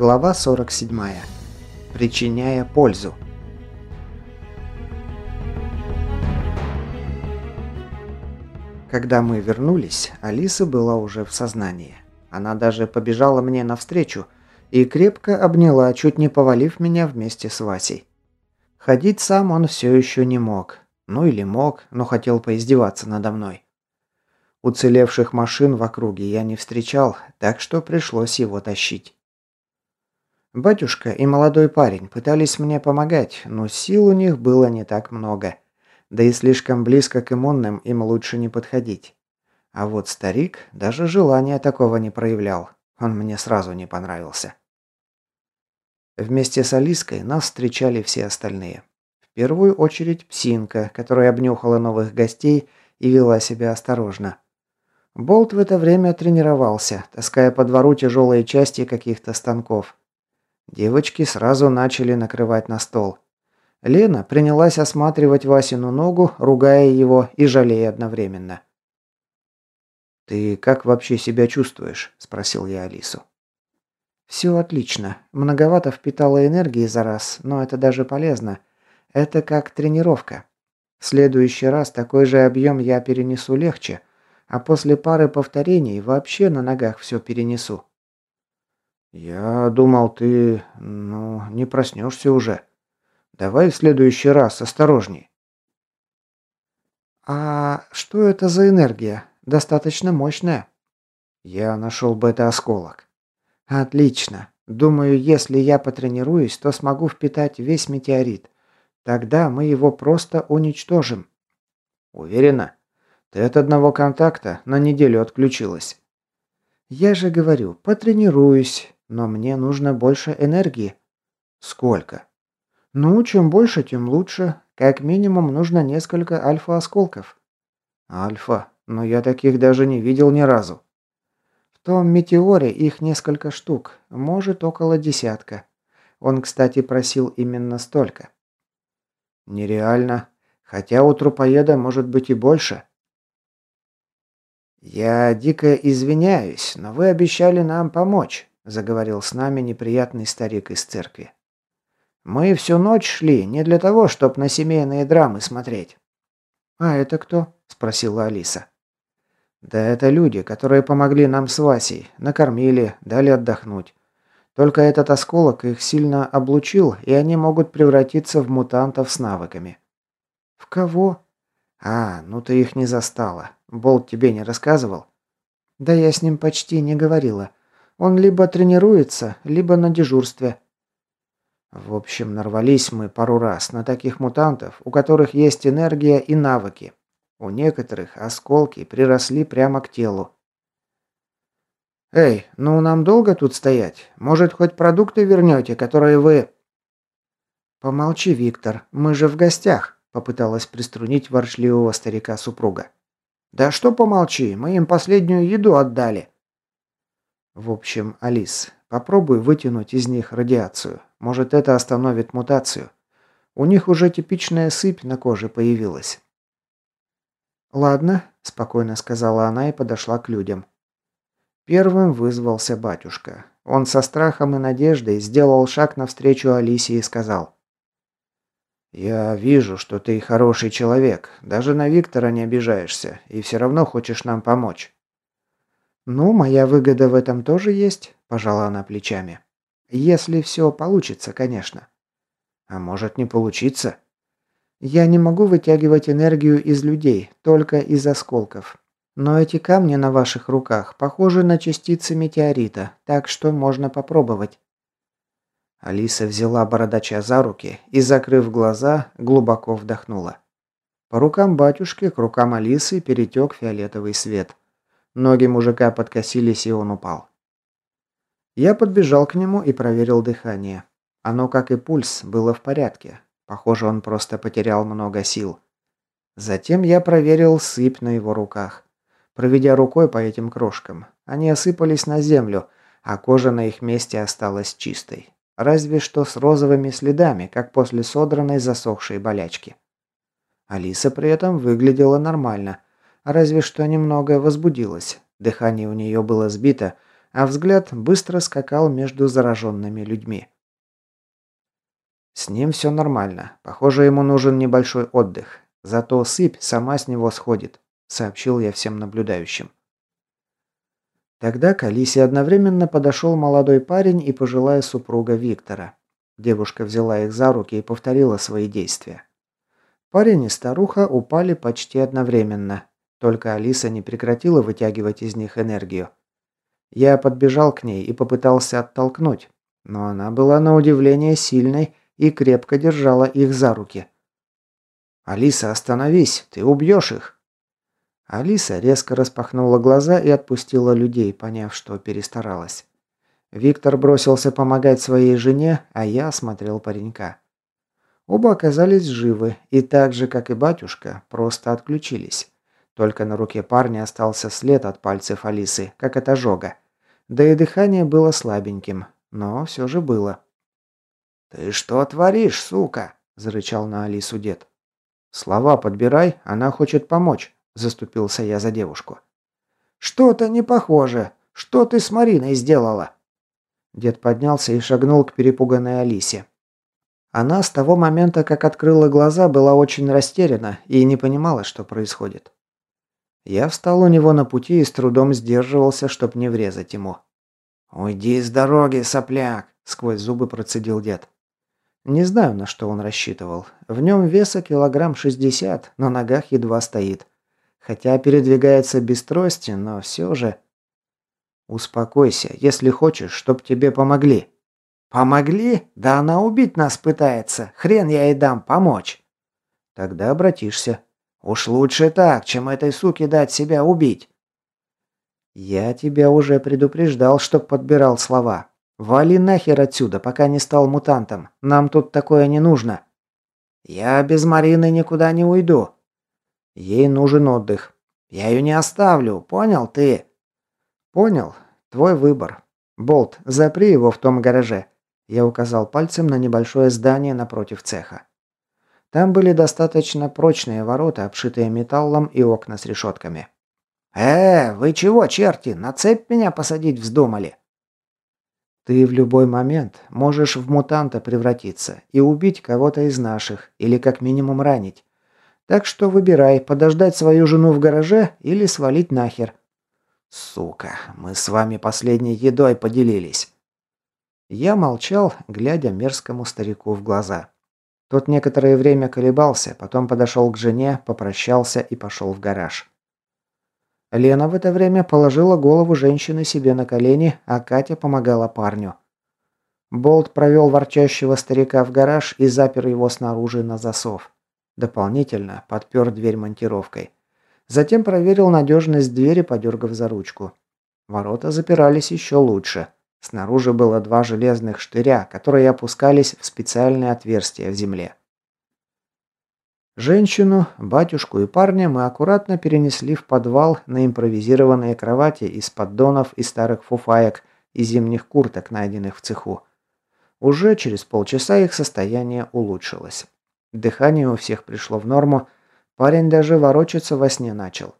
Глава 47. Причиняя пользу. Когда мы вернулись, Алиса была уже в сознании. Она даже побежала мне навстречу и крепко обняла, чуть не повалив меня вместе с Васей. Ходить сам он все еще не мог. Ну или мог, но хотел поиздеваться надо мной. Уцелевших машин в округе я не встречал, так что пришлось его тащить. Батюшка и молодой парень пытались мне помогать, но сил у них было не так много. Да и слишком близко к иммунным им лучше не подходить. А вот старик даже желания такого не проявлял. Он мне сразу не понравился. Вместе с Алиской нас встречали все остальные. В первую очередь Псинка, которая обнюхала новых гостей и вела себя осторожно. Болт в это время тренировался, таская по двору тяжелые части каких-то станков. Девочки сразу начали накрывать на стол. Лена принялась осматривать Васину ногу, ругая его и жалея одновременно. «Ты как вообще себя чувствуешь?» – спросил я Алису. «Все отлично. Многовато впитала энергии за раз, но это даже полезно. Это как тренировка. В следующий раз такой же объем я перенесу легче, а после пары повторений вообще на ногах все перенесу. «Я думал, ты... ну, не проснешься уже. Давай в следующий раз осторожней». «А что это за энергия? Достаточно мощная?» «Я нашел бета-осколок». «Отлично. Думаю, если я потренируюсь, то смогу впитать весь метеорит. Тогда мы его просто уничтожим». «Уверена? Ты от одного контакта на неделю отключилась». «Я же говорю, потренируюсь. Но мне нужно больше энергии. Сколько? Ну, чем больше, тем лучше. Как минимум нужно несколько альфа-осколков. Альфа? Но я таких даже не видел ни разу. В том метеоре их несколько штук, может около десятка. Он, кстати, просил именно столько. Нереально. Хотя у трупоеда может быть и больше. Я дико извиняюсь, но вы обещали нам помочь заговорил с нами неприятный старик из церкви. Мы всю ночь шли не для того, чтобы на семейные драмы смотреть. А это кто? спросила Алиса. Да это люди, которые помогли нам с Васей, накормили, дали отдохнуть. Только этот осколок их сильно облучил, и они могут превратиться в мутантов с навыками. В кого? А, ну ты их не застала. Болт тебе не рассказывал? Да я с ним почти не говорила. Он либо тренируется, либо на дежурстве. В общем, нарвались мы пару раз на таких мутантов, у которых есть энергия и навыки. У некоторых осколки приросли прямо к телу. «Эй, ну нам долго тут стоять? Может, хоть продукты вернете, которые вы...» «Помолчи, Виктор, мы же в гостях», — попыталась приструнить ворчливого старика супруга. «Да что помолчи, мы им последнюю еду отдали». В общем, Алис, попробуй вытянуть из них радиацию. Может, это остановит мутацию. У них уже типичная сыпь на коже появилась. «Ладно», – спокойно сказала она и подошла к людям. Первым вызвался батюшка. Он со страхом и надеждой сделал шаг навстречу Алисе и сказал. «Я вижу, что ты хороший человек. Даже на Виктора не обижаешься. И все равно хочешь нам помочь. «Ну, моя выгода в этом тоже есть», – пожала она плечами. «Если все получится, конечно». «А может не получиться?» «Я не могу вытягивать энергию из людей, только из осколков. Но эти камни на ваших руках похожи на частицы метеорита, так что можно попробовать». Алиса взяла бородача за руки и, закрыв глаза, глубоко вдохнула. По рукам батюшки к рукам Алисы перетек фиолетовый свет – Ноги мужика подкосились, и он упал. Я подбежал к нему и проверил дыхание. Оно, как и пульс, было в порядке. Похоже, он просто потерял много сил. Затем я проверил сыпь на его руках. Проведя рукой по этим крошкам, они осыпались на землю, а кожа на их месте осталась чистой. Разве что с розовыми следами, как после содранной засохшей болячки. Алиса при этом выглядела нормально – Разве что немного возбудилась. Дыхание у нее было сбито, а взгляд быстро скакал между зараженными людьми. С ним все нормально. Похоже, ему нужен небольшой отдых. Зато сыпь сама с него сходит, сообщил я всем наблюдающим. Тогда к Алисе одновременно подошел молодой парень и пожилая супруга Виктора. Девушка взяла их за руки и повторила свои действия. Парень и старуха упали почти одновременно, только Алиса не прекратила вытягивать из них энергию. Я подбежал к ней и попытался оттолкнуть, но она была на удивление сильной и крепко держала их за руки. «Алиса, остановись, ты убьешь их!» Алиса резко распахнула глаза и отпустила людей, поняв, что перестаралась. Виктор бросился помогать своей жене, а я осмотрел паренька. Оба оказались живы и так же, как и батюшка, просто отключились. Только на руке парня остался след от пальцев Алисы, как от ожога. Да и дыхание было слабеньким, но все же было. «Ты что творишь, сука?» – зарычал на Алису дед. «Слова подбирай, она хочет помочь», – заступился я за девушку. «Что-то не похоже. Что ты с Мариной сделала?» Дед поднялся и шагнул к перепуганной Алисе. Она с того момента, как открыла глаза, была очень растеряна и не понимала, что происходит. Я встал у него на пути и с трудом сдерживался, чтоб не врезать ему. «Уйди с дороги, сопляк!» – сквозь зубы процедил дед. Не знаю, на что он рассчитывал. В нем веса килограмм шестьдесят, на ногах едва стоит. Хотя передвигается без трости, но все же... «Успокойся, если хочешь, чтоб тебе помогли». «Помогли? Да она убить нас пытается. Хрен я ей дам помочь». «Тогда обратишься». Уж лучше так, чем этой суке дать себя убить. Я тебя уже предупреждал, чтоб подбирал слова. Вали нахер отсюда, пока не стал мутантом. Нам тут такое не нужно. Я без Марины никуда не уйду. Ей нужен отдых. Я ее не оставлю, понял ты? Понял. Твой выбор. Болт, запри его в том гараже. Я указал пальцем на небольшое здание напротив цеха. Там были достаточно прочные ворота, обшитые металлом и окна с решетками. «Э, вы чего, черти, на цепь меня посадить вздумали?» «Ты в любой момент можешь в мутанта превратиться и убить кого-то из наших, или как минимум ранить. Так что выбирай, подождать свою жену в гараже или свалить нахер». «Сука, мы с вами последней едой поделились». Я молчал, глядя мерзкому старику в глаза. Тот некоторое время колебался, потом подошел к жене, попрощался и пошел в гараж. Лена в это время положила голову женщины себе на колени, а Катя помогала парню. Болт провел ворчащего старика в гараж и запер его снаружи на засов. Дополнительно подпер дверь монтировкой. Затем проверил надежность двери, подергав за ручку. Ворота запирались еще лучше. Снаружи было два железных штыря, которые опускались в специальные отверстия в земле. Женщину, батюшку и парня мы аккуратно перенесли в подвал на импровизированные кровати из поддонов и старых фуфаек и зимних курток, найденных в цеху. Уже через полчаса их состояние улучшилось. Дыхание у всех пришло в норму, парень даже ворочаться во сне начал.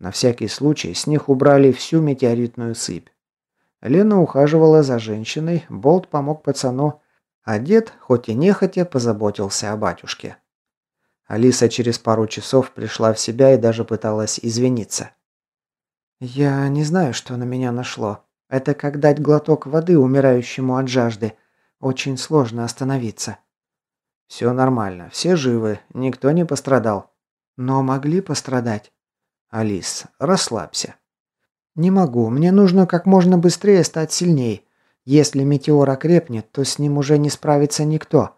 На всякий случай с них убрали всю метеоритную сыпь. Лена ухаживала за женщиной, Болт помог пацану, а дед, хоть и нехотя, позаботился о батюшке. Алиса через пару часов пришла в себя и даже пыталась извиниться. «Я не знаю, что на меня нашло. Это как дать глоток воды умирающему от жажды. Очень сложно остановиться». «Все нормально, все живы, никто не пострадал». «Но могли пострадать». «Алис, расслабься. «Не могу. Мне нужно как можно быстрее стать сильней. Если метеор окрепнет, то с ним уже не справится никто».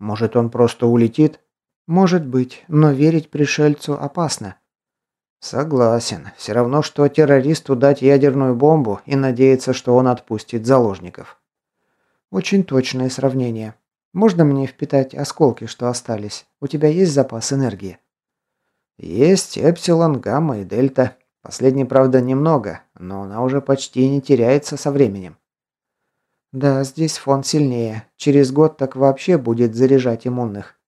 «Может, он просто улетит?» «Может быть, но верить пришельцу опасно». «Согласен. Все равно, что террористу дать ядерную бомбу и надеяться, что он отпустит заложников». «Очень точное сравнение. Можно мне впитать осколки, что остались? У тебя есть запас энергии?» «Есть эпсилон, гамма и дельта. Последней, правда, немного, но она уже почти не теряется со временем. Да, здесь фон сильнее. Через год так вообще будет заряжать иммунных.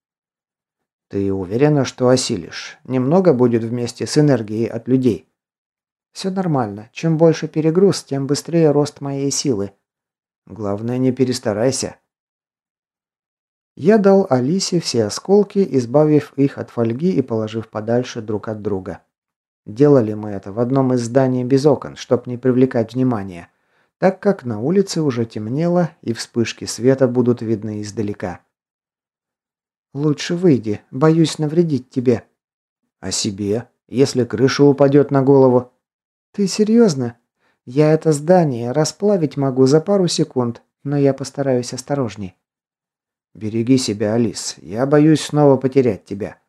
Ты уверена, что осилишь? Немного будет вместе с энергией от людей? Все нормально. Чем больше перегруз, тем быстрее рост моей силы. Главное, не перестарайся. Я дал Алисе все осколки, избавив их от фольги и положив подальше друг от друга. Делали мы это в одном из зданий без окон, чтобы не привлекать внимания, так как на улице уже темнело и вспышки света будут видны издалека. «Лучше выйди, боюсь навредить тебе». «А себе? Если крыша упадет на голову?» «Ты серьезно? Я это здание расплавить могу за пару секунд, но я постараюсь осторожней». «Береги себя, Алис. Я боюсь снова потерять тебя».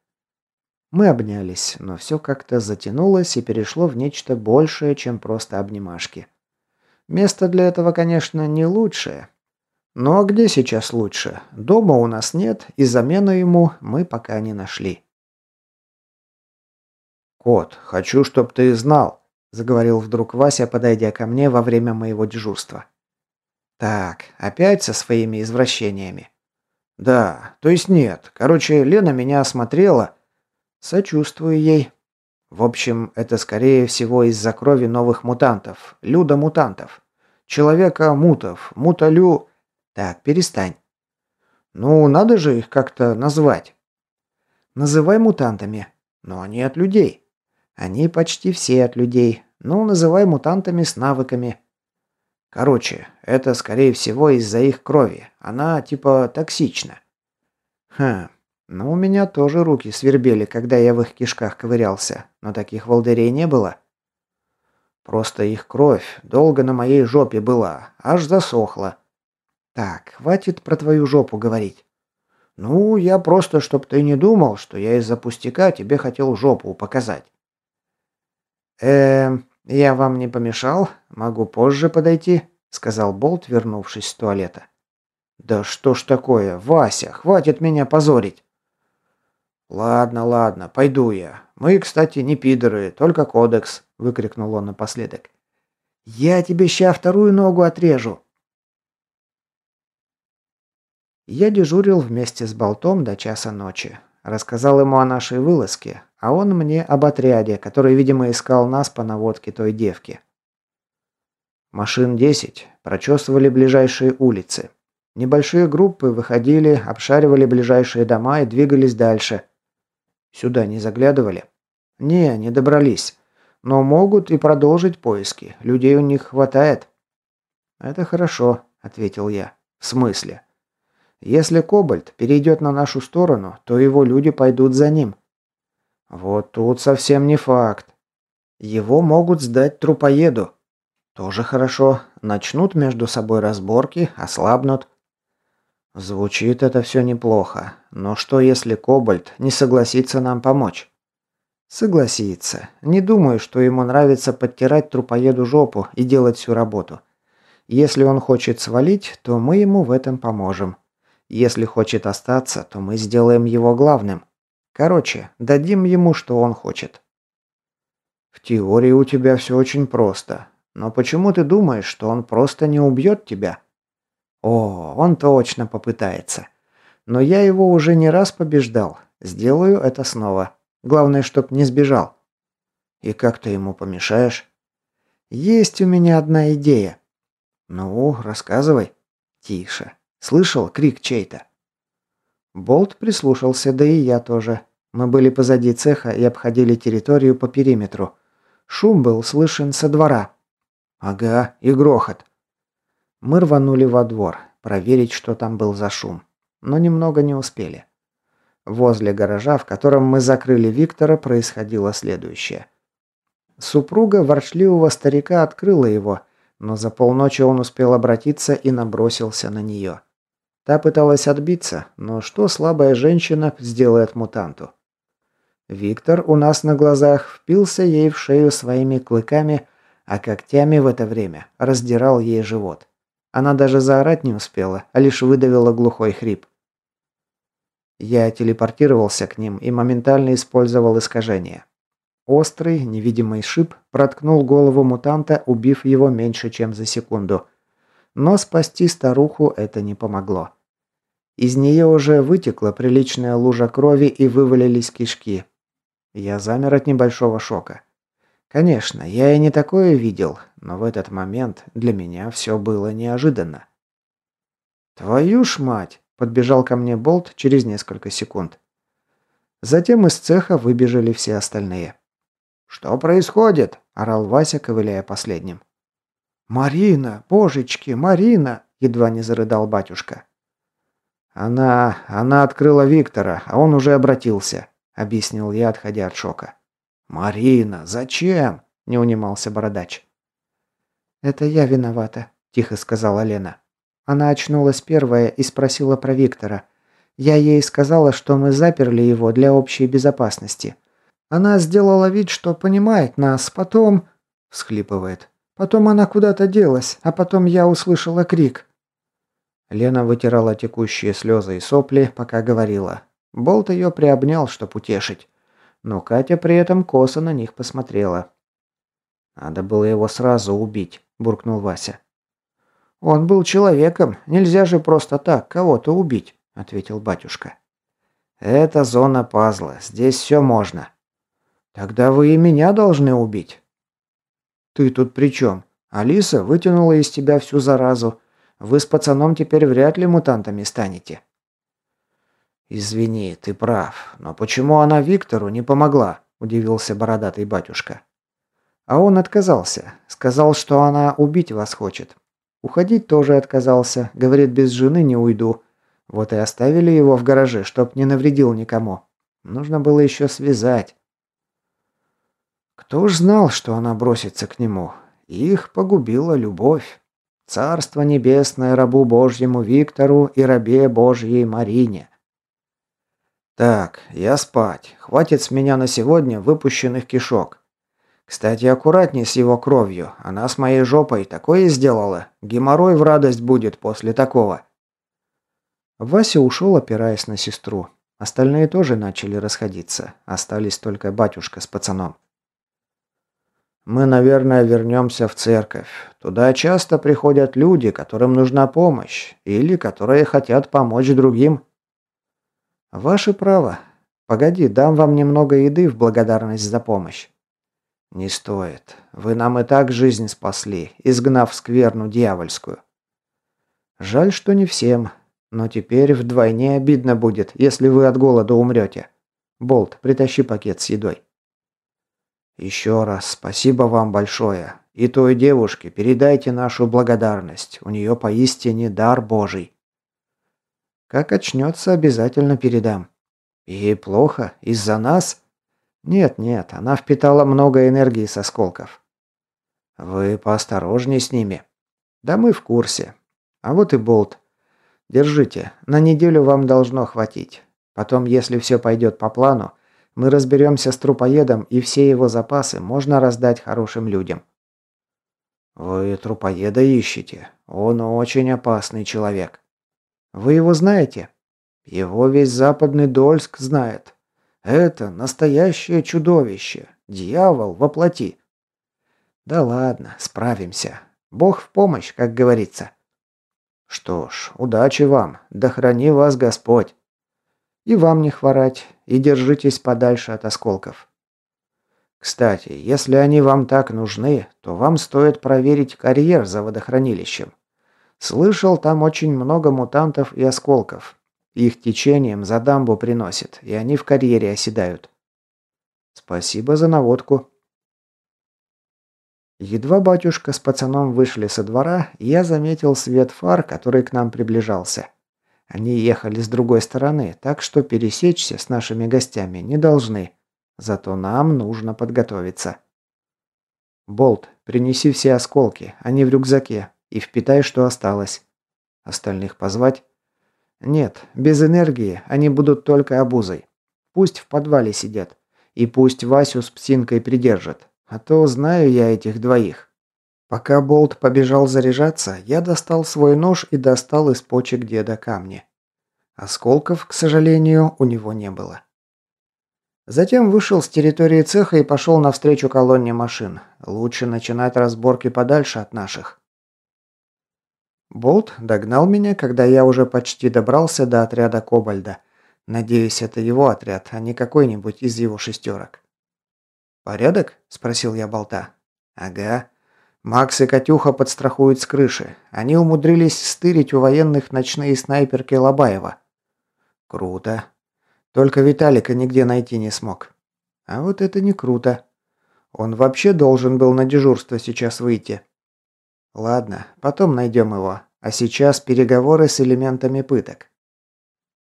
Мы обнялись, но все как-то затянулось и перешло в нечто большее, чем просто обнимашки. Место для этого, конечно, не лучшее. Но где сейчас лучше? Дома у нас нет, и замену ему мы пока не нашли. «Кот, хочу, чтоб ты знал», – заговорил вдруг Вася, подойдя ко мне во время моего дежурства. «Так, опять со своими извращениями?» «Да, то есть нет. Короче, Лена меня осмотрела». «Сочувствую ей». В общем, это скорее всего из-за крови новых мутантов. Люда-мутантов. Человека-мутов. Муталю... Так, перестань. Ну, надо же их как-то назвать. Называй мутантами. Но они от людей. Они почти все от людей. Ну, называй мутантами с навыками. Короче, это скорее всего из-за их крови. Она типа токсична. Хм, ну у меня тоже руки свербели, когда я в их кишках ковырялся. Но таких волдырей не было. Просто их кровь долго на моей жопе была, аж засохла. Так, хватит про твою жопу говорить. Ну, я просто, чтоб ты не думал, что я из-за пустяка тебе хотел жопу показать. Эм, я вам не помешал? Могу позже подойти, сказал Болт, вернувшись с туалета. Да что ж такое, Вася, хватит меня позорить. Ладно, ладно, пойду я. Мы, кстати, не пидоры, только кодекс, выкрикнул он напоследок. Я тебе ща вторую ногу отрежу. Я дежурил вместе с Болтом до часа ночи. Рассказал ему о нашей вылазке, а он мне об отряде, который, видимо, искал нас по наводке той девки. Машин 10 прочесывали ближайшие улицы. Небольшие группы выходили, обшаривали ближайшие дома и двигались дальше. Сюда не заглядывали? Не, не добрались. Но могут и продолжить поиски. Людей у них хватает. Это хорошо, ответил я. В смысле? Если Кобальт перейдет на нашу сторону, то его люди пойдут за ним. Вот тут совсем не факт. Его могут сдать трупоеду. Тоже хорошо. Начнут между собой разборки, ослабнут. Звучит это все неплохо. Но что если Кобальт не согласится нам помочь? Согласится. Не думаю, что ему нравится подтирать трупоеду жопу и делать всю работу. Если он хочет свалить, то мы ему в этом поможем. Если хочет остаться, то мы сделаем его главным. Короче, дадим ему, что он хочет. В теории у тебя все очень просто. Но почему ты думаешь, что он просто не убьет тебя? О, он точно попытается. Но я его уже не раз побеждал. Сделаю это снова. Главное, чтоб не сбежал. И как ты ему помешаешь? Есть у меня одна идея. Ну, рассказывай. Тише. Слышал крик чей-то? Болт прислушался, да и я тоже. Мы были позади цеха и обходили территорию по периметру. Шум был слышен со двора. Ага, и грохот. Мы рванули во двор, проверить, что там был за шум. Но немного не успели. Возле гаража, в котором мы закрыли Виктора, происходило следующее. Супруга ворчливого старика открыла его, но за полночи он успел обратиться и набросился на нее. Та пыталась отбиться, но что слабая женщина сделает мутанту? Виктор у нас на глазах впился ей в шею своими клыками, а когтями в это время раздирал ей живот. Она даже заорать не успела, а лишь выдавила глухой хрип. Я телепортировался к ним и моментально использовал искажение. Острый, невидимый шип проткнул голову мутанта, убив его меньше, чем за секунду – но спасти старуху это не помогло. Из нее уже вытекла приличная лужа крови и вывалились кишки. Я замер от небольшого шока. Конечно, я и не такое видел, но в этот момент для меня все было неожиданно. «Твою ж мать!» – подбежал ко мне Болт через несколько секунд. Затем из цеха выбежали все остальные. «Что происходит?» – орал Вася, ковыляя последним. «Марина! Божечки, Марина!» – едва не зарыдал батюшка. «Она... она открыла Виктора, а он уже обратился», – объяснил я, отходя от шока. «Марина, зачем?» – не унимался бородач. «Это я виновата», – тихо сказала Лена. Она очнулась первая и спросила про Виктора. Я ей сказала, что мы заперли его для общей безопасности. Она сделала вид, что понимает нас, потом... Всхлипывает. Потом она куда-то делась, а потом я услышала крик. Лена вытирала текущие слезы и сопли, пока говорила. Болт ее приобнял, чтоб утешить но Катя при этом косо на них посмотрела. «Надо было его сразу убить», – буркнул Вася. «Он был человеком, нельзя же просто так кого-то убить», – ответил батюшка. «Это зона пазла, здесь все можно». «Тогда вы и меня должны убить». «Ты тут при чем? Алиса вытянула из тебя всю заразу. Вы с пацаном теперь вряд ли мутантами станете». «Извини, ты прав. Но почему она Виктору не помогла?» – удивился бородатый батюшка. А он отказался. Сказал, что она убить вас хочет. Уходить тоже отказался. Говорит, без жены не уйду. Вот и оставили его в гараже, чтоб не навредил никому. Нужно было еще связать. Кто ж знал, что она бросится к нему? Их погубила любовь. Царство небесное рабу Божьему Виктору и рабе Божьей Марине. Так, я спать. Хватит с меня на сегодня выпущенных кишок. Кстати, аккуратней с его кровью. Она с моей жопой такое сделала. Геморрой в радость будет после такого. Вася ушел, опираясь на сестру. Остальные тоже начали расходиться. Остались только батюшка с пацаном. Мы, наверное, вернемся в церковь. Туда часто приходят люди, которым нужна помощь, или которые хотят помочь другим. «Ваше право. Погоди, дам вам немного еды в благодарность за помощь». «Не стоит. Вы нам и так жизнь спасли, изгнав скверну дьявольскую». «Жаль, что не всем. Но теперь вдвойне обидно будет, если вы от голода умрете. Болт, притащи пакет с едой». «Еще раз спасибо вам большое. И той девушке передайте нашу благодарность. У нее поистине дар Божий». Как очнется, обязательно передам. Ей плохо? Из-за нас? Нет, нет, она впитала много энергии с осколков. Вы поосторожней с ними. Да мы в курсе. А вот и болт. Держите, на неделю вам должно хватить. Потом, если все пойдет по плану, мы разберемся с трупоедом и все его запасы можно раздать хорошим людям. Вы трупоеда ищете? Он очень опасный человек. Вы его знаете? Его весь западный Дольск знает. Это настоящее чудовище. Дьявол воплоти. Да ладно, справимся. Бог в помощь, как говорится. Что ж, удачи вам. Да храни вас Господь. И вам не хворать, и держитесь подальше от осколков. Кстати, если они вам так нужны, то вам стоит проверить карьер за водохранилищем. Слышал, там очень много мутантов и осколков. Их течением за дамбу приносит, и они в карьере оседают. Спасибо за наводку. Едва батюшка с пацаном вышли со двора, я заметил свет фар, который к нам приближался. Они ехали с другой стороны, так что пересечься с нашими гостями не должны. Зато нам нужно подготовиться. Болт, принеси все осколки, они в рюкзаке. И впитай, что осталось. Остальных позвать? Нет, без энергии они будут только обузой. Пусть в подвале сидят. И пусть Васю с псинкой придержат. А то знаю я этих двоих. Пока Болт побежал заряжаться, я достал свой нож и достал из почек деда камни. Осколков, к сожалению, у него не было. Затем вышел с территории цеха и пошел навстречу колонне машин. Лучше начинать разборки подальше от наших. Болт догнал меня, когда я уже почти добрался до отряда Кобальда. Надеюсь, это его отряд, а не какой-нибудь из его шестерок. «Порядок?» – спросил я болта. «Ага. Макс и Катюха подстрахуют с крыши. Они умудрились стырить у военных ночные снайперки Лобаева». «Круто. Только Виталика нигде найти не смог». «А вот это не круто. Он вообще должен был на дежурство сейчас выйти». «Ладно, потом найдем его. А сейчас переговоры с элементами пыток».